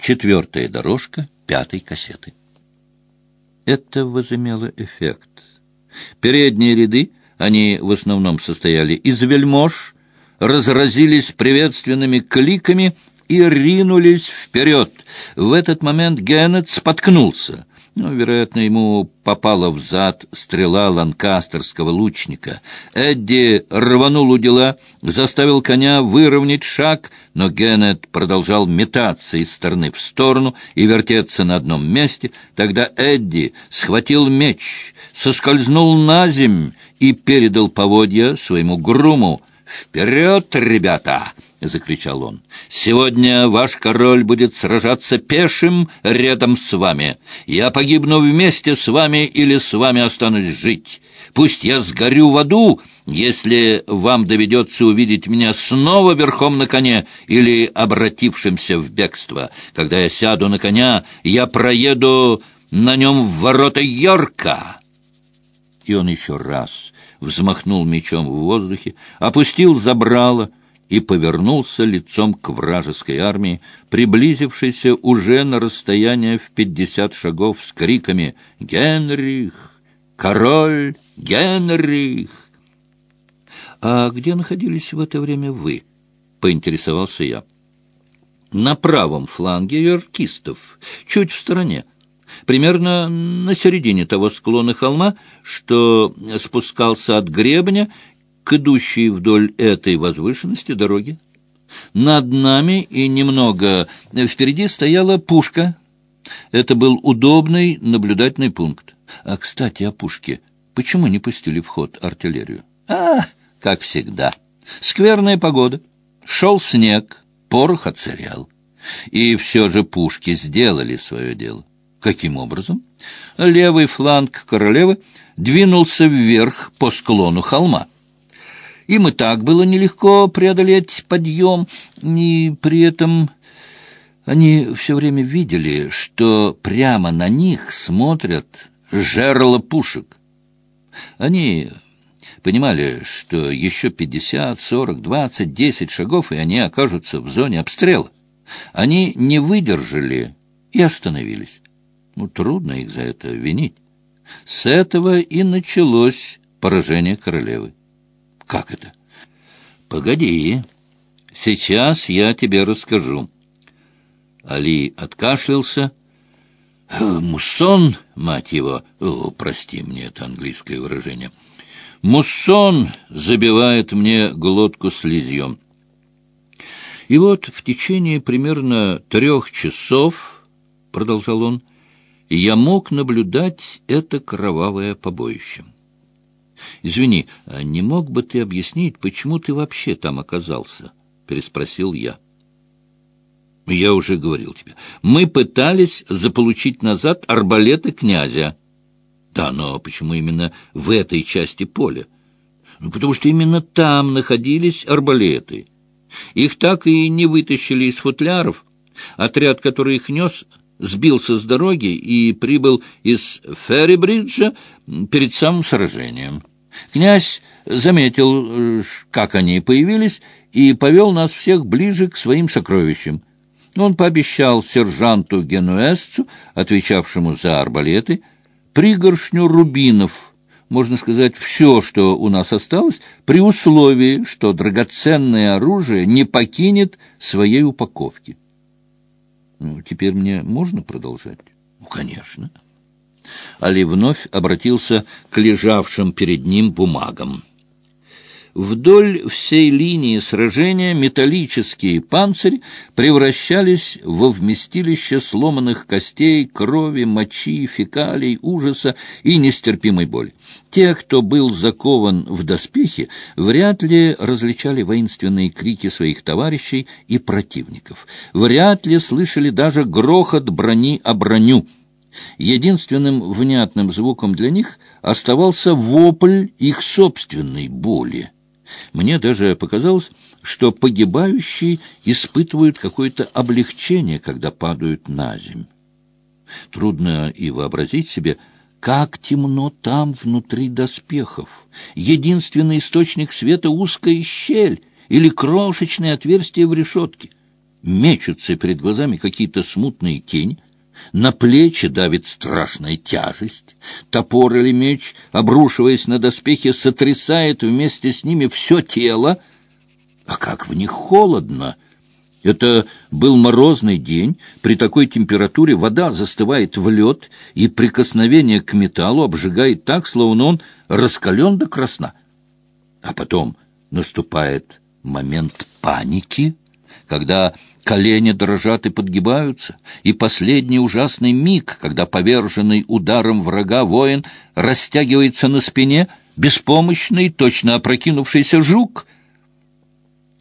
четвертая дорожка пятой кассеты. Это возымело эффект. Передние ряды, они в основном состояли из вельмож, разразились приветственными кликами и ринулись вперед. В этот момент Геннет споткнулся. Ну, вероятно, ему попала в зад стрела ланкастерского лучника. Эдди рванул у дела, заставил коня выровнять шаг, но Геннет продолжал метаться из стороны в сторону и вертеться на одном месте. Тогда Эдди схватил меч, соскользнул на земь и передал поводья своему груму. «Вперед, ребята!» — закричал он. «Сегодня ваш король будет сражаться пешим рядом с вами. Я погибну вместе с вами или с вами останусь жить. Пусть я сгорю в аду, если вам доведется увидеть меня снова верхом на коне или обратившимся в бегство. Когда я сяду на коня, я проеду на нем в ворота Йорка». И он еще раз взмахнул мечом в воздухе, опустил забрало, и повернулся лицом к вражеской армии, приблизившейся уже на расстояние в пятьдесят шагов с криками «Генрих! Король! Генрих!» «А где находились в это время вы?» — поинтересовался я. «На правом фланге йоркистов, чуть в стороне, примерно на середине того склона холма, что спускался от гребня к идущей вдоль этой возвышенности дороги. Над нами и немного впереди стояла пушка. Это был удобный наблюдательный пункт. А, кстати, о пушке. Почему не пустили в ход артиллерию? А, как всегда. Скверная погода. Шел снег, порох отсырял. И все же пушки сделали свое дело. Каким образом? Левый фланг королевы двинулся вверх по склону холма. Им и так было нелегко преодолеть подъем, и при этом они все время видели, что прямо на них смотрят жерла пушек. Они понимали, что еще пятьдесят, сорок, двадцать, десять шагов, и они окажутся в зоне обстрела. Они не выдержали и остановились. Ну, трудно их за это винить. С этого и началось поражение королевы. Как это? Погоди, сейчас я тебе расскажу. Али откашлялся. Муссон, мать его, о, прости мне это английское выражение, муссон забивает мне глотку слизьем. И вот в течение примерно трех часов, — продолжал он, — я мог наблюдать это кровавое побоище. «Извини, а не мог бы ты объяснить, почему ты вообще там оказался?» — переспросил я. «Я уже говорил тебе. Мы пытались заполучить назад арбалеты князя». «Да, но почему именно в этой части поля?» «Ну, потому что именно там находились арбалеты. Их так и не вытащили из футляров. Отряд, который их нес, сбился с дороги и прибыл из Феррибриджа перед самым сражением». Князь заметил, э, как они появились, и повел нас всех ближе к своим сокровищам. Он пообещал сержанту Генуэзцу, отвечавшему за арбалеты, пригоршню рубинов, можно сказать, все, что у нас осталось, при условии, что драгоценное оружие не покинет своей упаковки. Ну, теперь мне можно продолжать? Ну, конечно. Али вновь обратился к лежавшим перед ним бумагам. Вдоль всей линии сражения металлические панцири превращались во вместилище сломанных костей, крови, мочи, фекалий, ужаса и нестерпимой боли. Те, кто был закован в доспехи, вряд ли различали воинственные крики своих товарищей и противников, вряд ли слышали даже грохот брони о броню — Единственным внятным звуком для них оставался вопль их собственной боли. Мне даже показалось, что погибающие испытывают какое-то облегчение, когда падают на земь. Трудно и вообразить себе, как темно там внутри доспехов. Единственный источник света — узкая щель или крошечное отверстие в решетке. мечутся перед глазами какие-то смутные тени, на плечи давит страшная тяжесть, топор или меч, обрушиваясь на доспехи, сотрясает вместе с ними все тело, а как в них холодно! Это был морозный день, при такой температуре вода застывает в лед, и прикосновение к металлу обжигает так, словно он раскален до красна. А потом наступает момент паники, когда колени дрожат и подгибаются, и последний ужасный миг, когда поверженный ударом врага воин растягивается на спине, беспомощный, точно опрокинувшийся жук.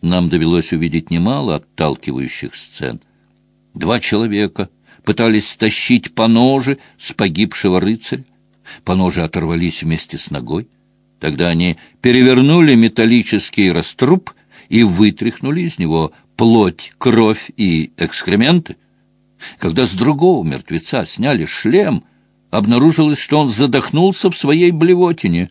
Нам довелось увидеть немало отталкивающих сцен. Два человека пытались стащить по ноже с погибшего рыцаря. По ноже оторвались вместе с ногой. Тогда они перевернули металлический раструб и вытряхнули из него плоть, кровь и экскременты. Когда с другого мертвеца сняли шлем, обнаружилось, что он задохнулся в своей блевотине.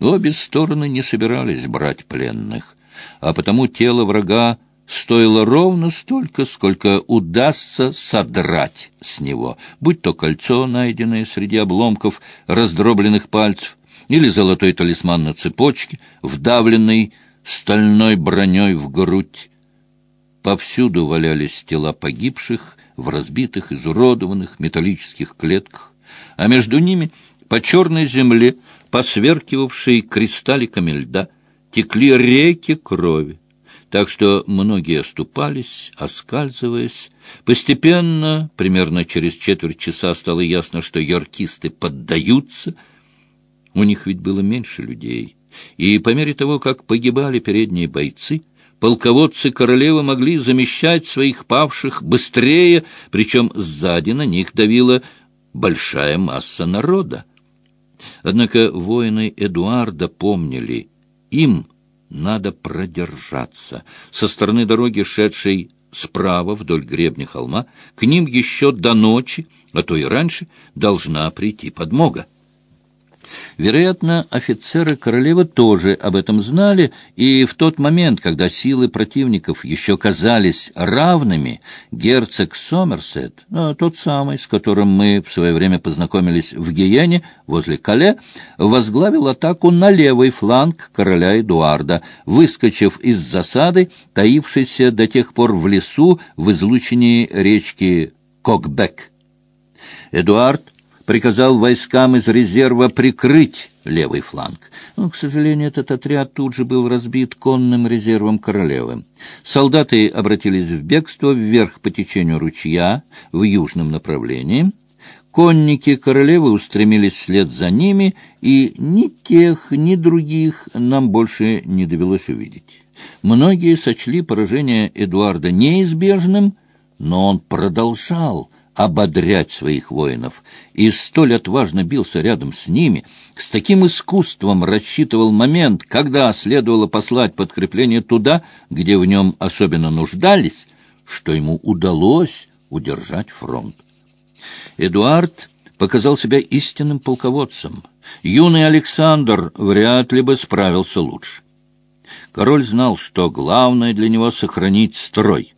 Обе стороны не собирались брать пленных, а потому тело врага стоило ровно столько, сколько удастся содрать с него, будь то кольцо, найденное среди обломков раздробленных пальцев, или золотой талисман на цепочке, вдавленный стальной броней в грудь. Повсюду валялись тела погибших в разбитых, изуродованных металлических клетках, а между ними по черной земле, посверкивавшей кристалликами льда, текли реки крови, так что многие оступались, оскальзываясь. Постепенно, примерно через четверть часа, стало ясно, что яркисты поддаются. У них ведь было меньше людей, и по мере того, как погибали передние бойцы, полководцы королевы могли замещать своих павших быстрее, причем сзади на них давила большая масса народа. Однако воины Эдуарда помнили, им надо продержаться. Со стороны дороги, шедшей справа вдоль гребня холма, к ним еще до ночи, а то и раньше, должна прийти подмога. Вероятно, офицеры королевы тоже об этом знали, и в тот момент, когда силы противников еще казались равными, герцог Сомерсет, ну, тот самый, с которым мы в свое время познакомились в Гиене, возле Кале, возглавил атаку на левый фланг короля Эдуарда, выскочив из засады, таившейся до тех пор в лесу в излучении речки Кокбек. Эдуард приказал войскам из резерва прикрыть левый фланг. Но, к сожалению, этот отряд тут же был разбит конным резервом королевы. Солдаты обратились в бегство вверх по течению ручья в южном направлении. Конники королевы устремились вслед за ними, и ни тех, ни других нам больше не довелось увидеть. Многие сочли поражение Эдуарда неизбежным, но он продолжал ободрять своих воинов, и столь отважно бился рядом с ними, с таким искусством рассчитывал момент, когда следовало послать подкрепление туда, где в нем особенно нуждались, что ему удалось удержать фронт. Эдуард показал себя истинным полководцем. Юный Александр вряд ли бы справился лучше. Король знал, что главное для него — сохранить строй —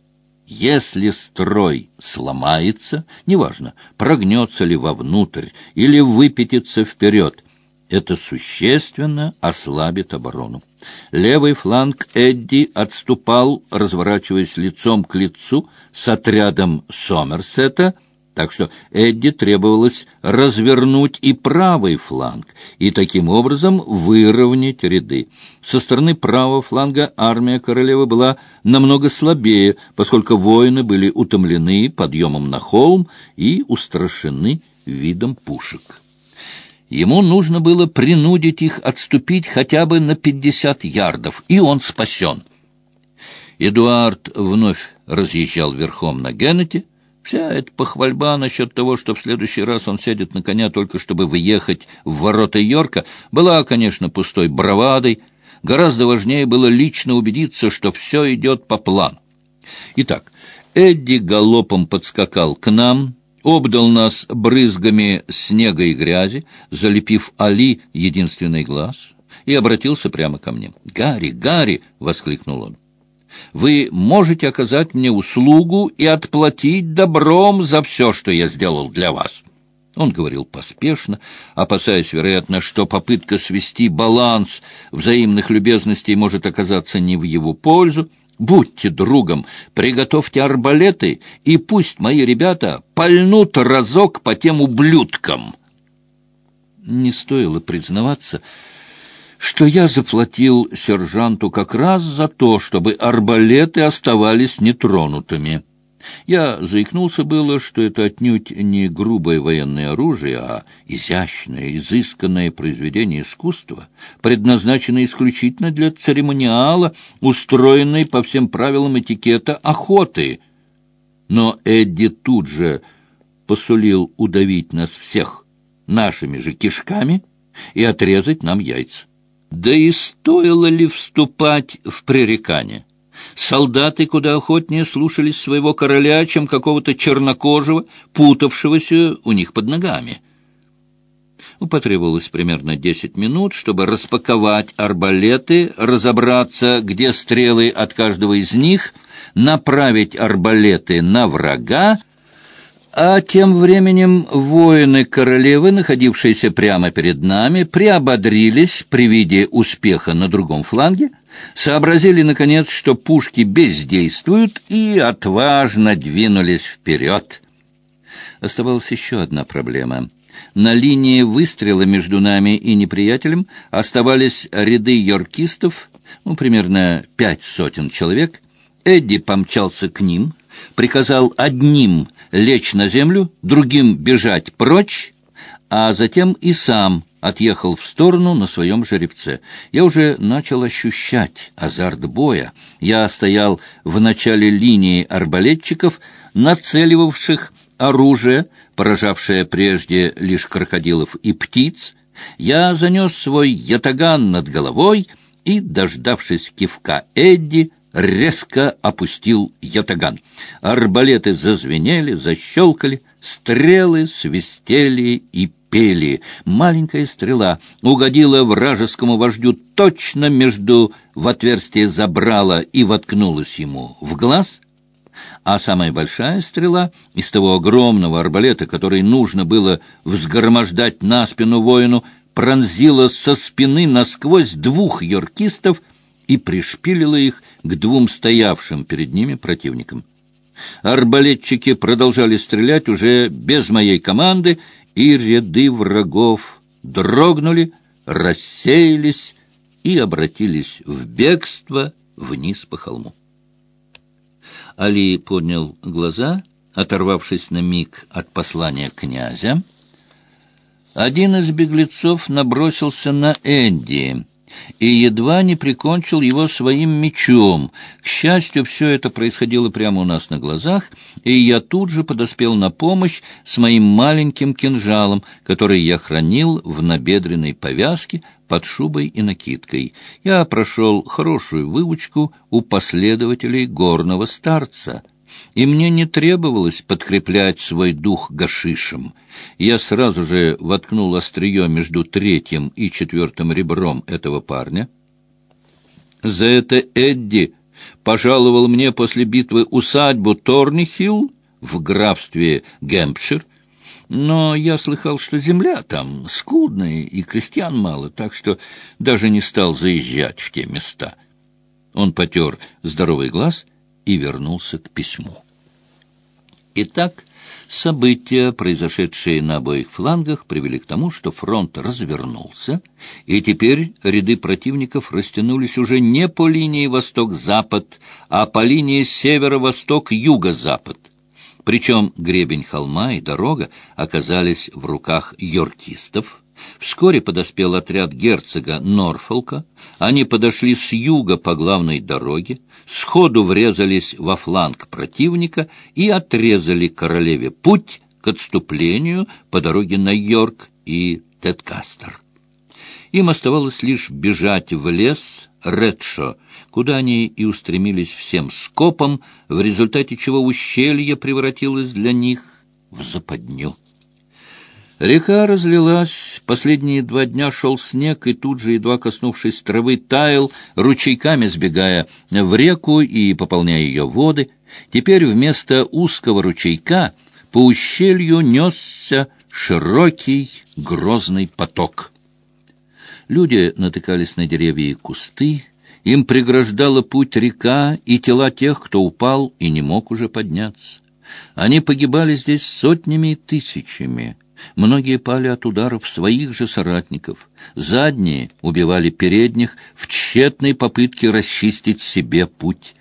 если строй сломается, неважно, прогнется ли вовнутрь или выпятится вперед, это существенно ослабит оборону. Левый фланг Эдди отступал, разворачиваясь лицом к лицу с отрядом Сомерсета — так что Эдди требовалось развернуть и правый фланг, и таким образом выровнять ряды. Со стороны правого фланга армия королевы была намного слабее, поскольку воины были утомлены подъемом на холм и устрашены видом пушек. Ему нужно было принудить их отступить хотя бы на пятьдесят ярдов, и он спасен. Эдуард вновь разъезжал верхом на Геннете, Вся эта похвальба насчет того, что в следующий раз он сядет на коня только чтобы въехать в ворота Йорка, была, конечно, пустой бравадой. Гораздо важнее было лично убедиться, что все идет по плану. Итак, Эдди галопом подскакал к нам, обдал нас брызгами снега и грязи, залепив Али единственный глаз, и обратился прямо ко мне. «Гарри, Гарри!» — воскликнул он. Вы можете оказать мне услугу и отплатить добром за все, что я сделал для вас». Он говорил поспешно, опасаясь, вероятно, что попытка свести баланс взаимных любезностей может оказаться не в его пользу. «Будьте другом, приготовьте арбалеты, и пусть мои ребята пальнут разок по тем ублюдкам». Не стоило признаваться, что я заплатил сержанту как раз за то, чтобы арбалеты оставались нетронутыми. Я заикнулся было, что это отнюдь не грубое военное оружие, а изящное, изысканное произведение искусства, предназначенное исключительно для церемониала, устроенной по всем правилам этикета охоты. Но Эдди тут же посулил удавить нас всех нашими же кишками и отрезать нам яйца. Да и стоило ли вступать в пререкание? Солдаты куда охотнее слушались своего короля, чем какого-то чернокожего, путавшегося у них под ногами. Ну, потребовалось примерно десять минут, чтобы распаковать арбалеты, разобраться, где стрелы от каждого из них, направить арбалеты на врага, а тем временем воины королевы, находившиеся прямо перед нами, приободрились при виде успеха на другом фланге, сообразили, наконец, что пушки бездействуют, и отважно двинулись вперед. Оставалась еще одна проблема. На линии выстрела между нами и неприятелем оставались ряды йоркистов, ну, примерно пять сотен человек. Эдди помчался к ним, приказал одним лечь на землю, другим бежать прочь, а затем и сам отъехал в сторону на своем жеребце. Я уже начал ощущать азарт боя. Я стоял в начале линии арбалетчиков, нацеливавших оружие, поражавшее прежде лишь крокодилов и птиц. Я занес свой ятаган над головой и, дождавшись кивка Эдди, резко опустил ятаган. Арбалеты зазвенели, защелкали, стрелы свистели и пели. Маленькая стрела угодила вражескому вождю точно между в отверстие забрала и воткнулась ему в глаз, а самая большая стрела из того огромного арбалета, который нужно было взгромождать на спину воину, пронзила со спины насквозь двух йоркистов и пришпилила их к двум стоявшим перед ними противникам. Арбалетчики продолжали стрелять уже без моей команды, и ряды врагов дрогнули, рассеялись и обратились в бегство вниз по холму. Али поднял глаза, оторвавшись на миг от послания князя. Один из беглецов набросился на Энди и едва не прикончил его своим мечом. К счастью, все это происходило прямо у нас на глазах, и я тут же подоспел на помощь с моим маленьким кинжалом, который я хранил в набедренной повязке под шубой и накидкой. Я прошел хорошую выучку у последователей горного старца — и мне не требовалось подкреплять свой дух гашишем. Я сразу же воткнул острие между третьим и четвертым ребром этого парня. За это Эдди пожаловал мне после битвы усадьбу Торнихилл в графстве Гэмпшир, но я слыхал, что земля там скудная и крестьян мало, так что даже не стал заезжать в те места. Он потер здоровый глаз и вернулся к письму. Итак, события, произошедшие на обоих флангах, привели к тому, что фронт развернулся, и теперь ряды противников растянулись уже не по линии восток-запад, а по линии северо-восток-юго-запад. Причем гребень холма и дорога оказались в руках йоркистов, Вскоре подоспел отряд герцога Норфолка. Они подошли с юга по главной дороге, сходу врезались во фланг противника и отрезали королеве путь к отступлению по дороге на Йорк и Теткастер. Им оставалось лишь бежать в лес Редшо, куда они и устремились всем скопом, в результате чего ущелье превратилось для них в западню. Река разлилась, последние два дня шел снег, и тут же, едва коснувшись травы, таял, ручейками сбегая в реку и пополняя ее воды. Теперь вместо узкого ручейка по ущелью несся широкий грозный поток. Люди натыкались на деревья и кусты, им преграждала путь река и тела тех, кто упал и не мог уже подняться. Они погибали здесь сотнями и тысячами. Многие пали от ударов своих же соратников. Задние убивали передних в тщетной попытке расчистить себе путь.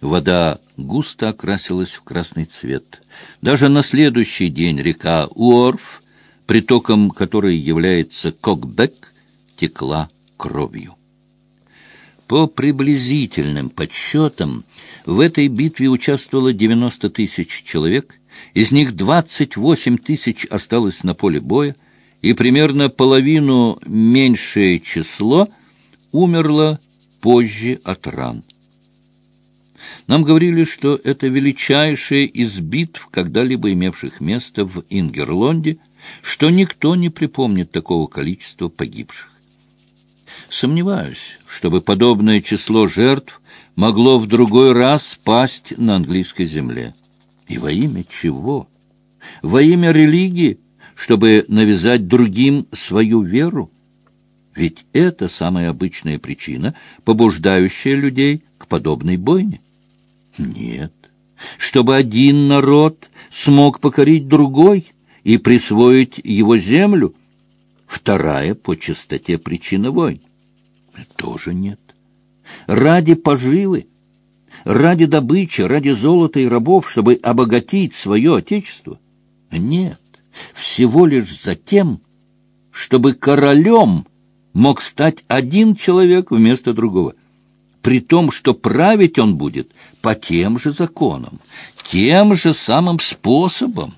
Вода густо окрасилась в красный цвет. Даже на следующий день река Уорф, притоком которой является Кокбек, текла кровью. По приблизительным подсчетам, в этой битве участвовало 90 тысяч человек, из них 28 тысяч осталось на поле боя, и примерно половину меньшее число умерло позже от ран. Нам говорили, что это величайшая из битв, когда-либо имевших место в Ингерлонде, что никто не припомнит такого количества погибших. Сомневаюсь, чтобы подобное число жертв могло в другой раз пасть на английской земле. И во имя чего? Во имя религии, чтобы навязать другим свою веру? Ведь это самая обычная причина, побуждающая людей к подобной бойне. Нет, чтобы один народ смог покорить другой и присвоить его землю, вторая по чистоте причина войн. Тоже нет. Ради поживы, ради добычи, ради золота и рабов, чтобы обогатить свое отечество? Нет, всего лишь за тем, чтобы королем мог стать один человек вместо другого, при том, что править он будет по тем же законам, тем же самым способом.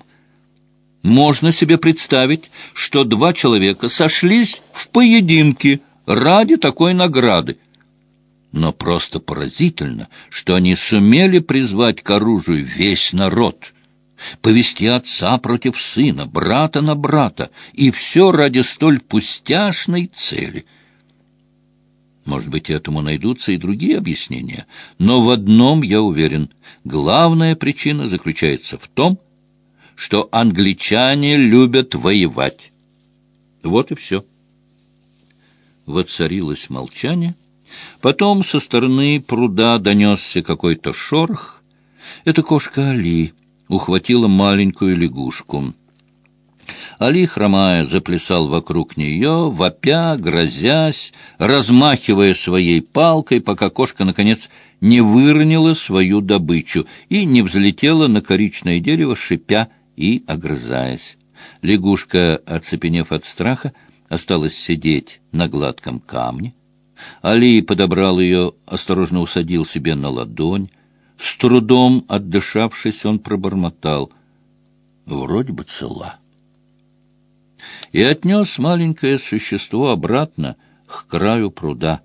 Можно себе представить, что два человека сошлись в поединке – ради такой награды. Но просто поразительно, что они сумели призвать к оружию весь народ, повести отца против сына, брата на брата, и все ради столь пустяшной цели. Может быть, этому найдутся и другие объяснения, но в одном я уверен. Главная причина заключается в том, что англичане любят воевать. Вот и все воцарилось молчание. Потом со стороны пруда донесся какой-то шорох. Это кошка Али ухватила маленькую лягушку. Али, хромая, заплясал вокруг нее, вопя, грозясь, размахивая своей палкой, пока кошка, наконец, не выронила свою добычу и не взлетела на коричное дерево, шипя и огрызаясь. Лягушка, оцепенев от страха, осталась сидеть на гладком камне. Али подобрал ее, осторожно усадил себе на ладонь. С трудом отдышавшись, он пробормотал. Вроде бы цела. И отнес маленькое существо обратно к краю пруда.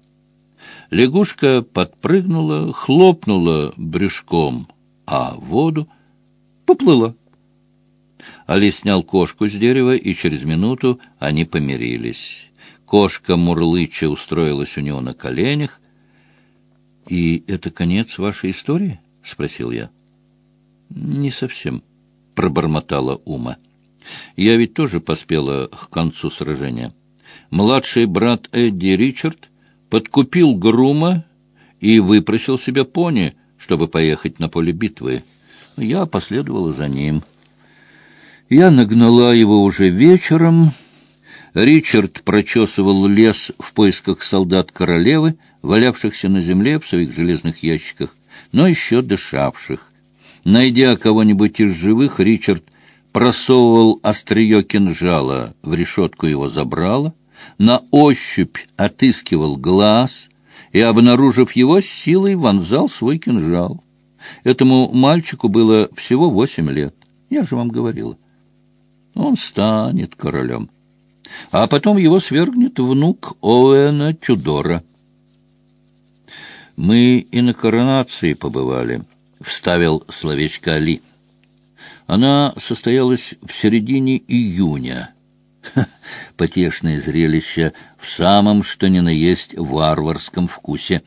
Лягушка подпрыгнула, хлопнула брюшком, а воду поплыла. Али снял кошку с дерева, и через минуту они помирились. Кошка мурлыча устроилась у него на коленях. — И это конец вашей истории? — спросил я. — Не совсем, — пробормотала Ума. — Я ведь тоже поспела к концу сражения. Младший брат Эдди Ричард подкупил Грума и выпросил себе пони, чтобы поехать на поле битвы. Я последовала за ним. — я нагнала его уже вечером. Ричард прочесывал лес в поисках солдат королевы, валявшихся на земле в своих железных ящиках, но еще дышавших. Найдя кого-нибудь из живых, Ричард просовывал острие кинжала в решетку его забрала, на ощупь отыскивал глаз и, обнаружив его, силой вонзал свой кинжал. Этому мальчику было всего восемь лет. Я же вам говорила он станет королем. А потом его свергнет внук Оуэна Тюдора. «Мы и на коронации побывали», — вставил словечко Али. Она состоялась в середине июня. Потешное зрелище в самом что ни на есть варварском вкусе.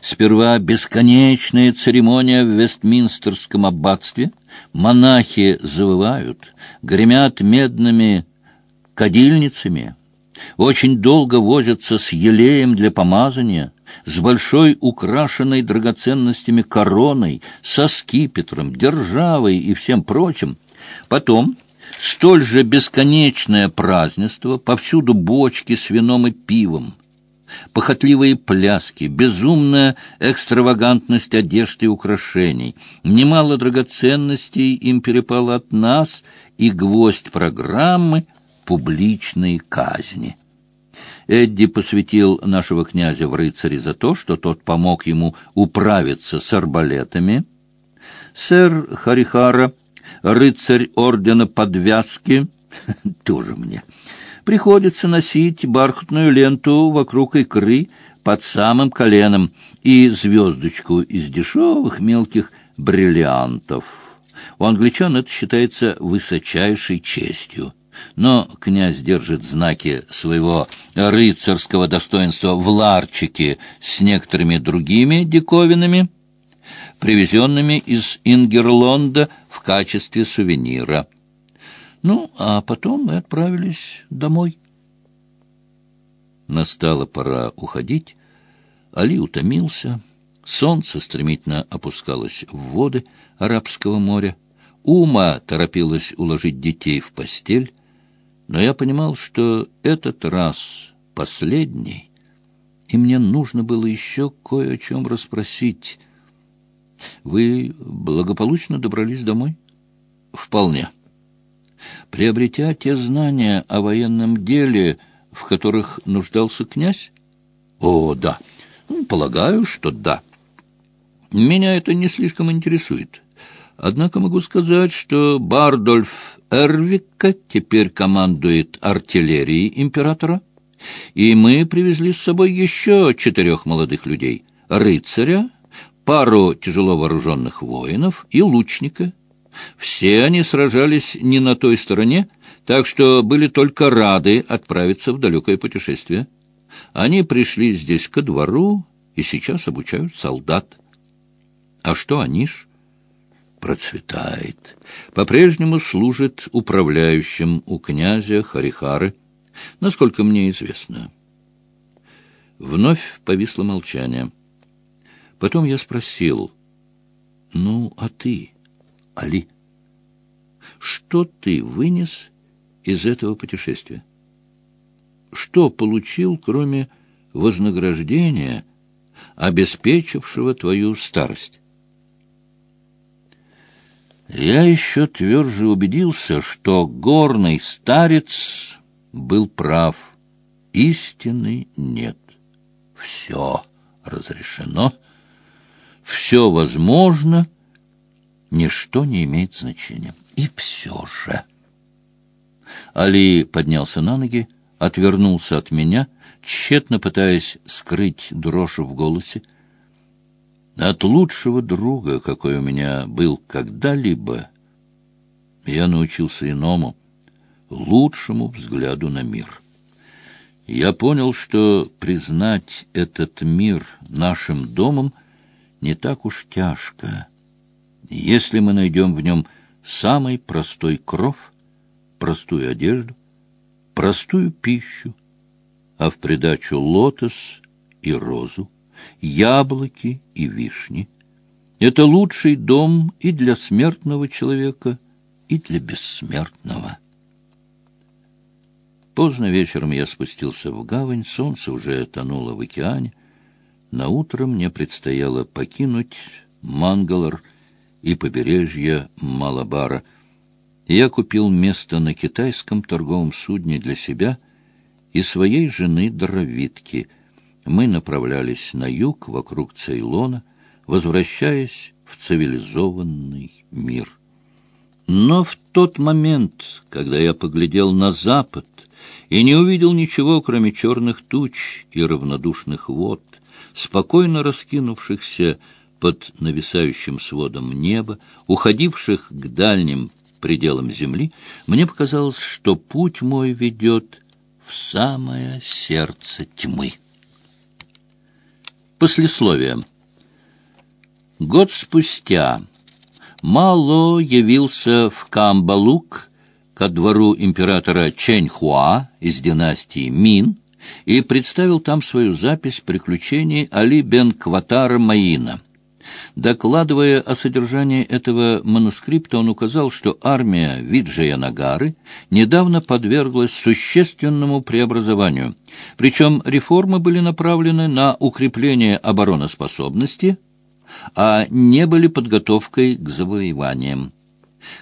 Сперва бесконечная церемония в Вестминстерском аббатстве. Монахи завывают, гремят медными кадильницами, очень долго возятся с елеем для помазания, с большой украшенной драгоценностями короной, со скипетром, державой и всем прочим. Потом столь же бесконечное празднество, повсюду бочки с вином и пивом, похотливые пляски, безумная экстравагантность одежды и украшений. Немало драгоценностей им перепало от нас, и гвоздь программы — публичной казни. Эдди посвятил нашего князя в рыцари за то, что тот помог ему управиться с арбалетами. Сэр Харихара, рыцарь ордена подвязки, тоже мне, приходится носить бархатную ленту вокруг икры под самым коленом и звездочку из дешевых мелких бриллиантов. У англичан это считается высочайшей честью. Но князь держит знаки своего рыцарского достоинства в ларчике с некоторыми другими диковинами, привезенными из Ингерлонда в качестве сувенира. Ну, а потом мы отправились домой. Настала пора уходить. Али утомился. Солнце стремительно опускалось в воды Арабского моря. Ума торопилась уложить детей в постель. Но я понимал, что этот раз последний, и мне нужно было еще кое о чем расспросить. Вы благополучно добрались домой? Вполне. Приобретя те знания о военном деле, в которых нуждался князь? О, да. Ну, полагаю, что да. Меня это не слишком интересует. Однако могу сказать, что Бардольф Эрвика теперь командует артиллерией императора, и мы привезли с собой еще четырех молодых людей — рыцаря, пару тяжело вооруженных воинов и лучника. Все они сражались не на той стороне, так что были только рады отправиться в далекое путешествие. Они пришли здесь ко двору и сейчас обучают солдат. А что они ж? Процветает. По-прежнему служит управляющим у князя Харихары, насколько мне известно. Вновь повисло молчание. Потом я спросил, «Ну, а ты, Али, что ты вынес из этого путешествия? Что получил, кроме вознаграждения, обеспечившего твою старость?» Я еще тверже убедился, что горный старец был прав. Истины нет. Все разрешено, все возможно, ничто не имеет значения. И все же... Али поднялся на ноги, отвернулся от меня, тщетно пытаясь скрыть дрожь в голосе, от лучшего друга, какой у меня был когда-либо, я научился иному, лучшему взгляду на мир. Я понял, что признать этот мир нашим домом не так уж тяжко, если мы найдем в нем самый простой кров, простую одежду, простую пищу, а в придачу лотос и розу яблоки и вишни. Это лучший дом и для смертного человека, и для бессмертного. Поздно вечером я спустился в гавань, солнце уже тонуло в океане. На утро мне предстояло покинуть Мангалор и побережье Малабара. Я купил место на китайском торговом судне для себя и своей жены Дровитки — мы направлялись на юг, вокруг Цейлона, возвращаясь в цивилизованный мир. Но в тот момент, когда я поглядел на запад и не увидел ничего, кроме черных туч и равнодушных вод, спокойно раскинувшихся под нависающим сводом неба, уходивших к дальним пределам земли, мне показалось, что путь мой ведет в самое сердце тьмы. Послесловие. Год спустя Мало явился в Камбалук ко двору императора Чэньхуа из династии Мин и представил там свою запись приключений Али бен Кватара Маина. Докладывая о содержании этого манускрипта, он указал, что армия Виджая Нагары недавно подверглась существенному преобразованию. Причем реформы были направлены на укрепление обороноспособности, а не были подготовкой к завоеваниям.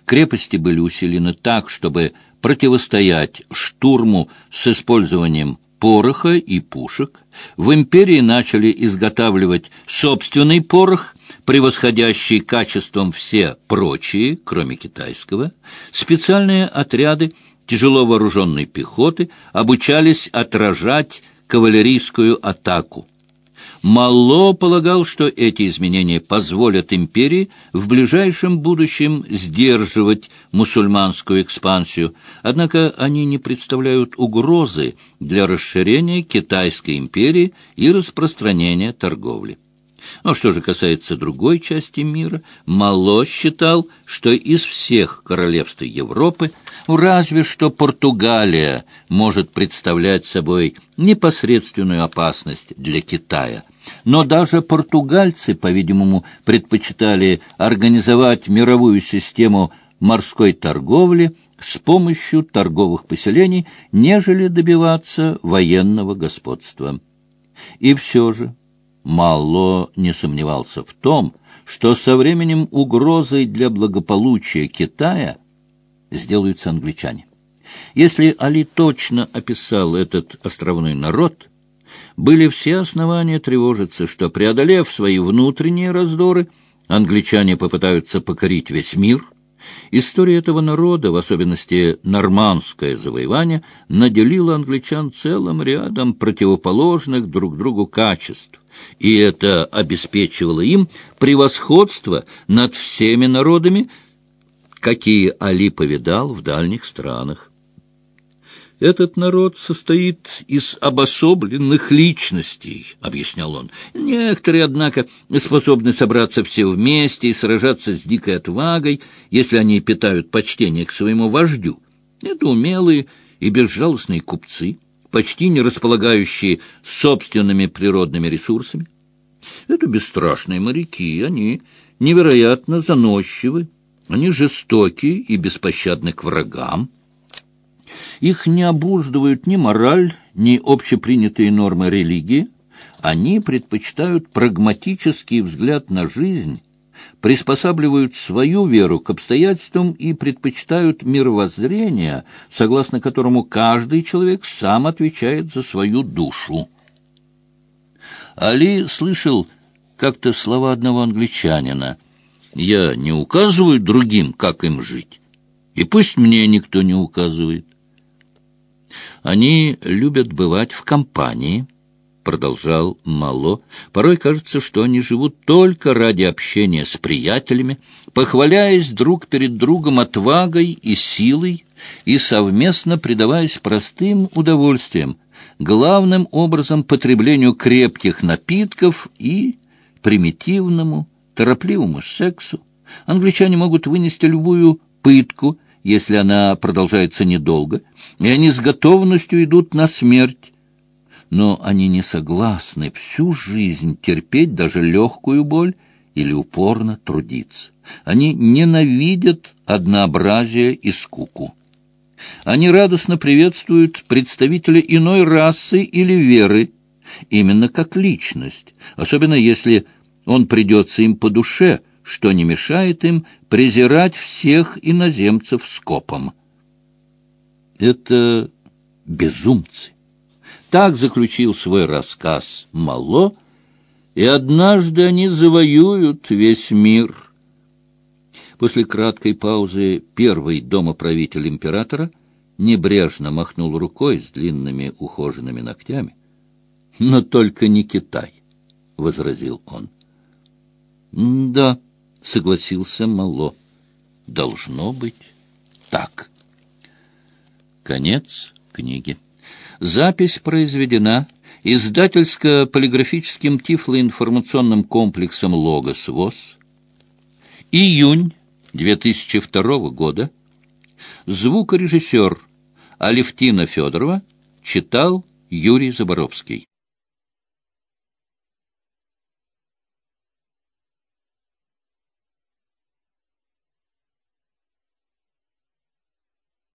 Крепости были усилены так, чтобы противостоять штурму с использованием пороха и пушек. В империи начали изготавливать собственный порох, превосходящий качеством все прочие, кроме китайского. Специальные отряды тяжело вооруженной пехоты обучались отражать кавалерийскую атаку. Мало полагал, что эти изменения позволят империи в ближайшем будущем сдерживать мусульманскую экспансию, однако они не представляют угрозы для расширения Китайской империи и распространения торговли. Но что же касается другой части мира, Мало считал, что из всех королевств Европы разве что Португалия может представлять собой непосредственную опасность для Китая. Но даже португальцы, по-видимому, предпочитали организовать мировую систему морской торговли с помощью торговых поселений, нежели добиваться военного господства. И все же Мало не сомневался в том, что со временем угрозой для благополучия Китая сделаются англичане. Если Али точно описал этот островной народ, были все основания тревожиться, что, преодолев свои внутренние раздоры, англичане попытаются покорить весь мир. История этого народа, в особенности нормандское завоевание, наделила англичан целым рядом противоположных друг другу качеств и это обеспечивало им превосходство над всеми народами, какие Али повидал в дальних странах. «Этот народ состоит из обособленных личностей», — объяснял он. «Некоторые, однако, способны собраться все вместе и сражаться с дикой отвагой, если они питают почтение к своему вождю. Это умелые и безжалостные купцы» почти не располагающие собственными природными ресурсами. Это бесстрашные моряки, они невероятно заносчивы, они жестоки и беспощадны к врагам. Их не обуздывают ни мораль, ни общепринятые нормы религии. Они предпочитают прагматический взгляд на жизнь приспосабливают свою веру к обстоятельствам и предпочитают мировоззрение, согласно которому каждый человек сам отвечает за свою душу. Али слышал как-то слова одного англичанина «Я не указываю другим, как им жить, и пусть мне никто не указывает». Они любят бывать в компании, — продолжал Мало, — порой кажется, что они живут только ради общения с приятелями, похваляясь друг перед другом отвагой и силой и совместно предаваясь простым удовольствиям, главным образом потреблению крепких напитков и примитивному, торопливому сексу. Англичане могут вынести любую пытку, если она продолжается недолго, и они с готовностью идут на смерть, но они не согласны всю жизнь терпеть даже легкую боль или упорно трудиться. Они ненавидят однообразие и скуку. Они радостно приветствуют представителя иной расы или веры, именно как личность, особенно если он придется им по душе, что не мешает им презирать всех иноземцев скопом. Это безумцы. Так заключил свой рассказ Мало, и однажды они завоюют весь мир. После краткой паузы первый домоправитель императора небрежно махнул рукой с длинными ухоженными ногтями. «Но только не Китай», — возразил он. «Да», — согласился Мало, — «должно быть так. Конец книги. Запись произведена издательско-полиграфическим тифлоинформационным комплексом «Логос ВОЗ». Июнь 2002 года. Звукорежиссер Алевтина Федорова читал Юрий Заборовский.